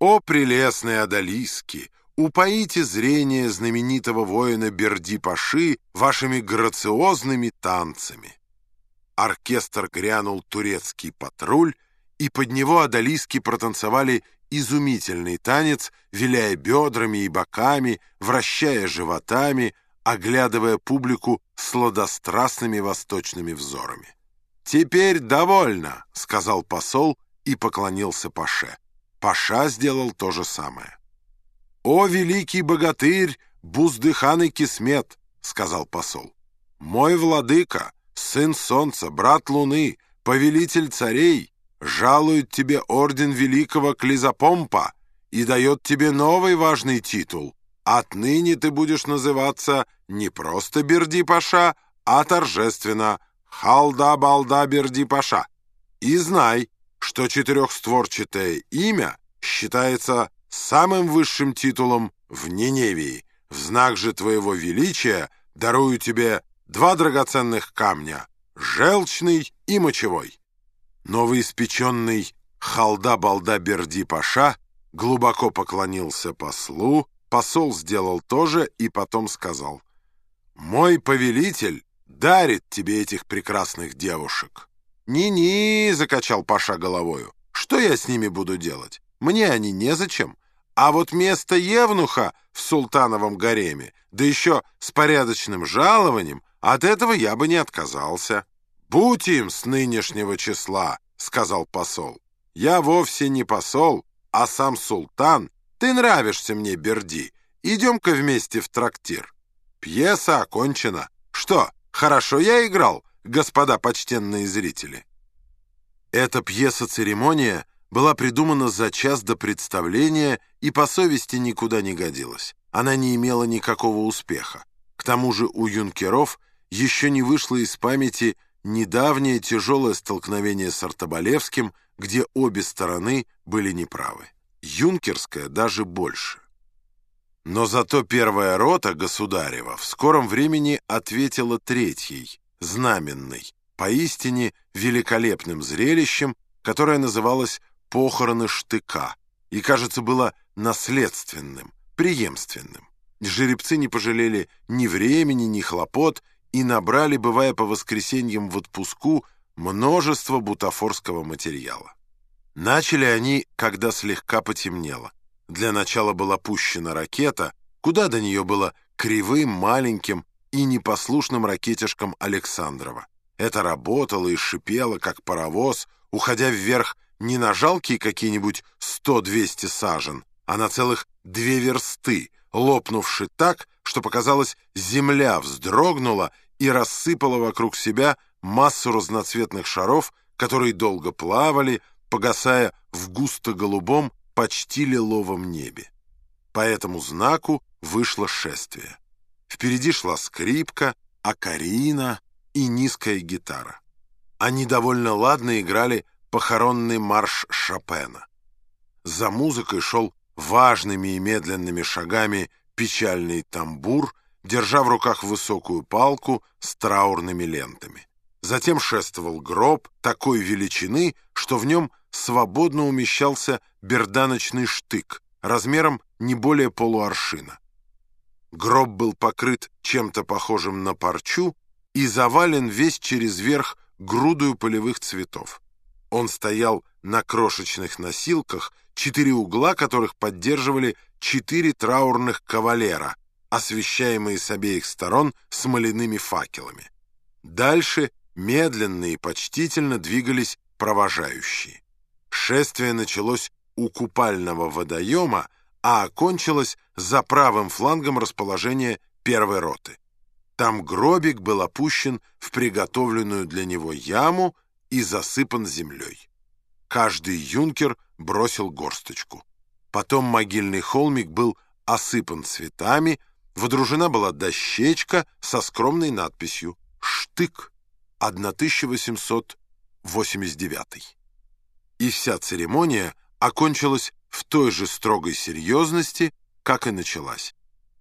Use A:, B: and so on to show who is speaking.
A: «О, прелестные одолиски! Упоите зрение знаменитого воина Берди-Паши вашими грациозными танцами!» Оркестр грянул турецкий патруль, и под него одолиски протанцевали изумительный танец, виляя бедрами и боками, вращая животами, оглядывая публику сладострастными восточными взорами. «Теперь довольно», — сказал посол и поклонился Паше. Паша сделал то же самое. «О, великий богатырь, Буздыхан и Кисмет!» — сказал посол. «Мой владыка, сын солнца, брат луны, повелитель царей, жалует тебе орден великого Клизопомпа и дает тебе новый важный титул. Отныне ты будешь называться не просто Берди-Паша, а торжественно Халда-Балда Берди-Паша. И знай, что четырехстворчатое имя считается самым высшим титулом в Ниневии. В знак же твоего величия дарую тебе два драгоценных камня — желчный и мочевой. Новоиспеченный Халда-Балда-Берди-Паша глубоко поклонился послу, посол сделал то же и потом сказал, «Мой повелитель дарит тебе этих прекрасных девушек». «Ни-ни», — закачал Паша головою, — «что я с ними буду делать? Мне они незачем. А вот место Евнуха в султановом гареме, да еще с порядочным жалованием, от этого я бы не отказался». «Будь им с нынешнего числа», — сказал посол. «Я вовсе не посол, а сам султан. Ты нравишься мне, Берди. Идем-ка вместе в трактир». Пьеса окончена. Что, хорошо я играл, господа почтенные зрители? Эта пьеса-церемония была придумана за час до представления и по совести никуда не годилась. Она не имела никакого успеха. К тому же у юнкеров еще не вышло из памяти недавнее тяжелое столкновение с Артобалевским, где обе стороны были неправы. Юнкерская даже больше. Но зато первая рота государева в скором времени ответила третьей, знаменной, поистине великолепным зрелищем, которое называлось «похороны штыка» и, кажется, было наследственным, преемственным. Жеребцы не пожалели ни времени, ни хлопот, и набрали, бывая по воскресеньям в отпуску, множество бутафорского материала. Начали они, когда слегка потемнело. Для начала была пущена ракета, куда до нее было кривым, маленьким и непослушным ракетишком Александрова. Это работало и шипело, как паровоз, уходя вверх не на жалкие какие-нибудь 100-200 сажен, а на целых две версты, лопнувши так, что, показалось, земля вздрогнула и рассыпала вокруг себя массу разноцветных шаров, которые долго плавали, погасая в густо-голубом, почти лиловом небе. По этому знаку вышло шествие. Впереди шла скрипка, акарина и низкая гитара. Они довольно ладно играли похоронный марш Шопена. За музыкой шел важными и медленными шагами печальный тамбур, держа в руках высокую палку с траурными лентами. Затем шествовал гроб такой величины, что в нем свободно умещался берданочный штык размером не более полуаршина. Гроб был покрыт чем-то похожим на парчу и завален весь через верх грудою полевых цветов. Он стоял на крошечных носилках, четыре угла которых поддерживали четыре траурных кавалера, освещаемые с обеих сторон смоляными факелами. Дальше медленно и почтительно двигались провожающие. Шествие началось у купального водоема, а окончилось за правым флангом расположения первой роты. Там гробик был опущен в приготовленную для него яму и засыпан землей. Каждый юнкер бросил горсточку. Потом могильный холмик был осыпан цветами, водружена была дощечка со скромной надписью «Штык 1889». И вся церемония окончилась в той же строгой серьезности, как и началась.